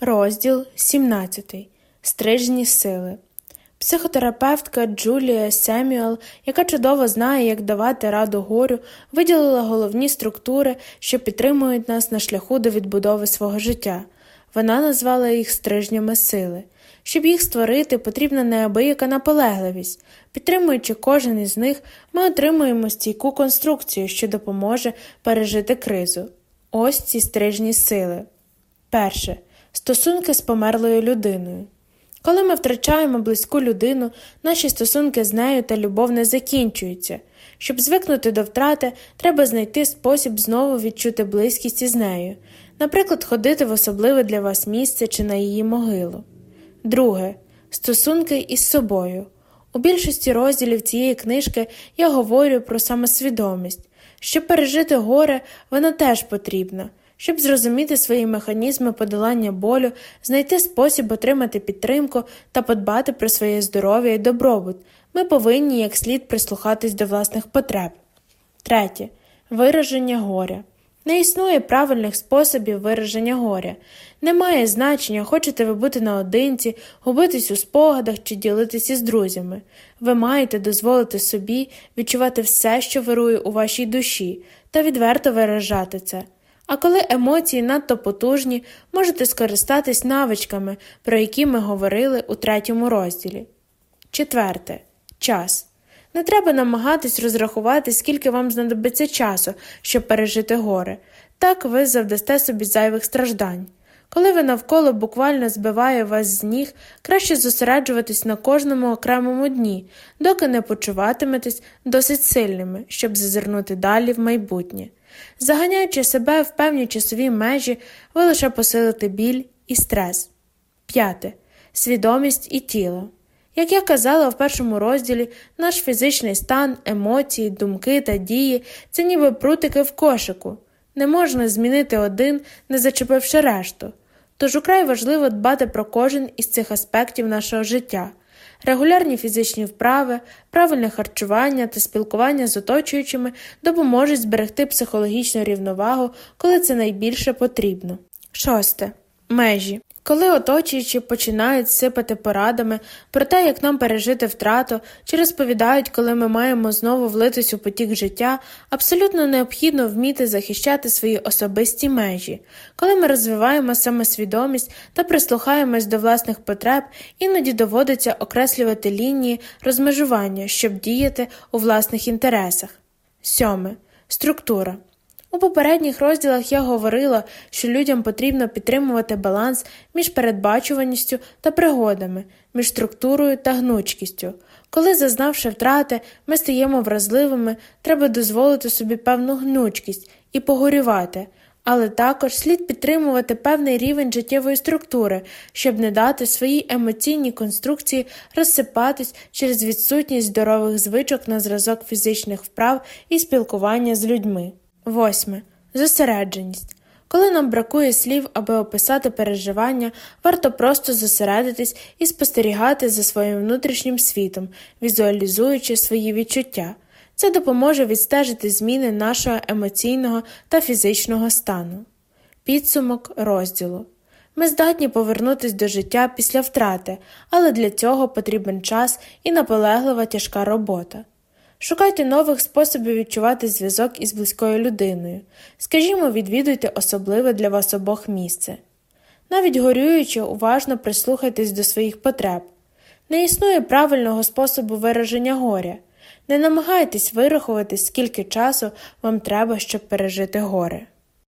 Розділ 17. Стрижні сили. Психотерапевтка Джулія Семюел, яка чудово знає, як давати раду горю, виділила головні структури, що підтримують нас на шляху до відбудови свого життя. Вона назвала їх стрижнями сили. Щоб їх створити, потрібна неабияка наполегливість. Підтримуючи кожен із них, ми отримуємо стійку конструкцію, що допоможе пережити кризу. Ось ці стрижні сили. Перше. Стосунки з померлою людиною. Коли ми втрачаємо близьку людину, наші стосунки з нею та любов не закінчуються. Щоб звикнути до втрати, треба знайти спосіб знову відчути близькість із нею, наприклад, ходити в особливе для вас місце чи на її могилу. Друге стосунки із собою. У більшості розділів цієї книжки я говорю про самосвідомість. Щоб пережити горе, вона теж потрібна. Щоб зрозуміти свої механізми подолання болю, знайти спосіб отримати підтримку та подбати про своє здоров'я і добробут, ми повинні як слід прислухатись до власних потреб. Третє. Вираження горя. Не існує правильних способів вираження горя. Немає значення, хочете ви бути наодинці, губитись у спогадах чи ділитись із друзями. Ви маєте дозволити собі відчувати все, що вирує у вашій душі, та відверто виражати це. А коли емоції надто потужні, можете скористатись навичками, про які ми говорили у третьому розділі. Четверте час. Не треба намагатись розрахувати, скільки вам знадобиться часу, щоб пережити горе. Так ви завдасте собі зайвих страждань. Коли ви навколо буквально збиває вас з ніг, краще зосереджуватись на кожному окремому дні, доки не почуватиметесь досить сильними, щоб зазирнути далі в майбутнє. Заганяючи себе в певні часові межі, ви лише посилите біль і стрес. П'яте. Свідомість і тіло. Як я казала в першому розділі, наш фізичний стан, емоції, думки та дії це ніби прутики в кошику. Не можна змінити один, не зачепивши решту. Тож украй важливо дбати про кожен із цих аспектів нашого життя. Регулярні фізичні вправи, правильне харчування та спілкування з оточуючими допоможуть зберегти психологічну рівновагу, коли це найбільше потрібно. Шосте. Межі. Коли оточуючі починають сипати порадами про те, як нам пережити втрату, чи розповідають, коли ми маємо знову влитись у потік життя, абсолютно необхідно вміти захищати свої особисті межі. Коли ми розвиваємо самосвідомість та прислухаємось до власних потреб, іноді доводиться окреслювати лінії розмежування, щоб діяти у власних інтересах. Сьоме. Структура. У попередніх розділах я говорила, що людям потрібно підтримувати баланс між передбачуваністю та пригодами, між структурою та гнучкістю. Коли, зазнавши втрати, ми стаємо вразливими, треба дозволити собі певну гнучкість і погорювати, але також слід підтримувати певний рівень життєвої структури, щоб не дати своїй емоційній конструкції розсипатись через відсутність здорових звичок на зразок фізичних вправ і спілкування з людьми. Восьме. Зосередженість. Коли нам бракує слів, аби описати переживання, варто просто зосередитись і спостерігати за своїм внутрішнім світом, візуалізуючи свої відчуття. Це допоможе відстежити зміни нашого емоційного та фізичного стану. Підсумок розділу. Ми здатні повернутися до життя після втрати, але для цього потрібен час і наполеглива тяжка робота. Шукайте нових способів відчувати зв'язок із близькою людиною, скажімо, відвідуйте особливе для вас обох місце. Навіть горюючи, уважно прислухайтесь до своїх потреб. Не існує правильного способу вираження горя. Не намагайтесь вирахувати, скільки часу вам треба, щоб пережити горе.